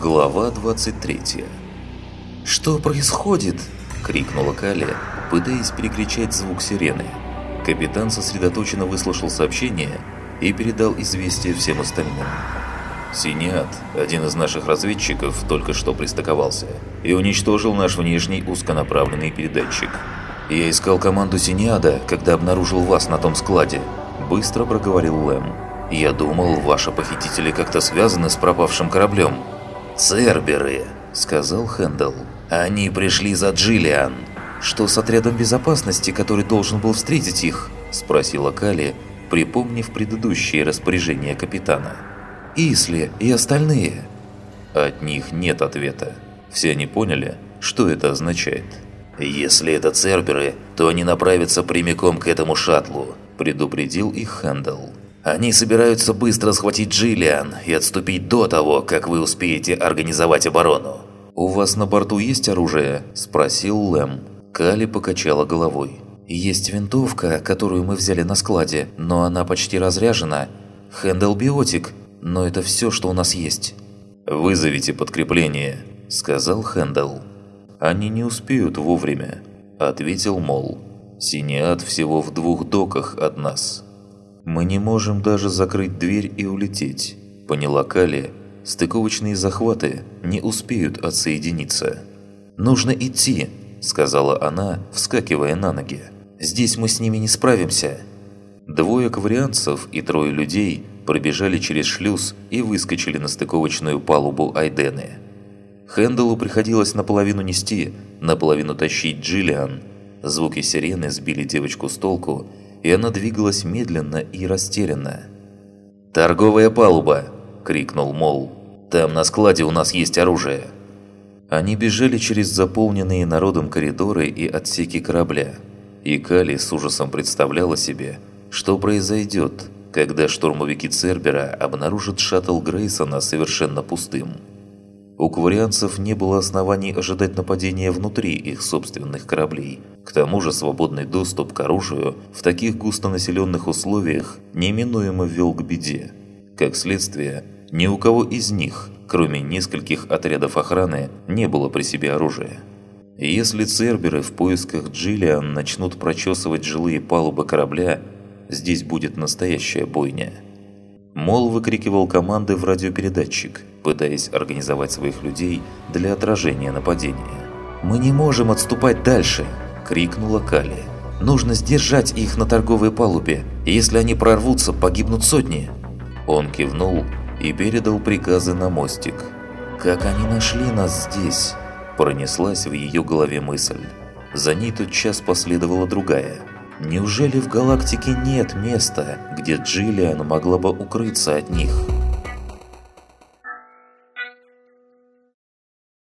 Глава 23 «Что происходит?» – крикнула Калия, пытаясь перекричать звук сирены. Капитан сосредоточенно выслушал сообщение и передал известие всем остальным. «Синиат, один из наших разведчиков, только что пристыковался и уничтожил наш внешний узконаправленный передатчик. Я искал команду Синиада, когда обнаружил вас на том складе», – быстро проговорил Лэм. «Я думал, ваши похитители как-то связаны с пропавшим кораблем». «Церберы», – сказал Хэндл. «Они пришли за Джиллиан». «Что с отрядом безопасности, который должен был встретить их?» – спросила Кали, припомнив предыдущие распоряжения капитана. «Исли и остальные?» От них нет ответа. Все они поняли, что это означает. «Если это Церберы, то они направятся прямиком к этому шаттлу», – предупредил их Хэндл. Они собираются быстро схватить Джиллиан и отступить до того, как вы успеете организовать оборону. «У вас на борту есть оружие?» – спросил Лэм. Кали покачала головой. «Есть винтовка, которую мы взяли на складе, но она почти разряжена. Хэндл биотик, но это все, что у нас есть». «Вызовите подкрепление», – сказал Хэндл. «Они не успеют вовремя», – ответил Мол. «Синиат всего в двух доках от нас». «Мы не можем даже закрыть дверь и улететь», – поняла Кали. «Стыковочные захваты не успеют отсоединиться». «Нужно идти», – сказала она, вскакивая на ноги. «Здесь мы с ними не справимся». Двое кварианцев и трое людей пробежали через шлюз и выскочили на стыковочную палубу Айдены. Хенделу приходилось наполовину нести, наполовину тащить Джиллиан. Звуки сирены сбили девочку с толку, и она двигалась медленно и растерянно. «Торговая палуба!» – крикнул Мол. «Там на складе у нас есть оружие!» Они бежали через заполненные народом коридоры и отсеки корабля. И Кали с ужасом представляла себе, что произойдет, когда штурмовики Цербера обнаружат шаттл Грейсона совершенно пустым. У кварианцев не было оснований ожидать нападения внутри их собственных кораблей. К тому же свободный доступ к оружию в таких густонаселенных условиях неминуемо вел к беде. Как следствие, ни у кого из них, кроме нескольких отрядов охраны, не было при себе оружия. Если церберы в поисках Джиллиан начнут прочесывать жилые палубы корабля, здесь будет настоящая бойня. Мол выкрикивал команды в радиопередатчик, пытаясь организовать своих людей для отражения нападения. «Мы не можем отступать дальше!» – крикнула Кали. «Нужно сдержать их на торговой палубе. Если они прорвутся, погибнут сотни!» Он кивнул и передал приказы на мостик. «Как они нашли нас здесь?» – пронеслась в ее голове мысль. За ней тот час последовала другая – Неужели в галактике нет места, где Джиллиан могла бы укрыться от них?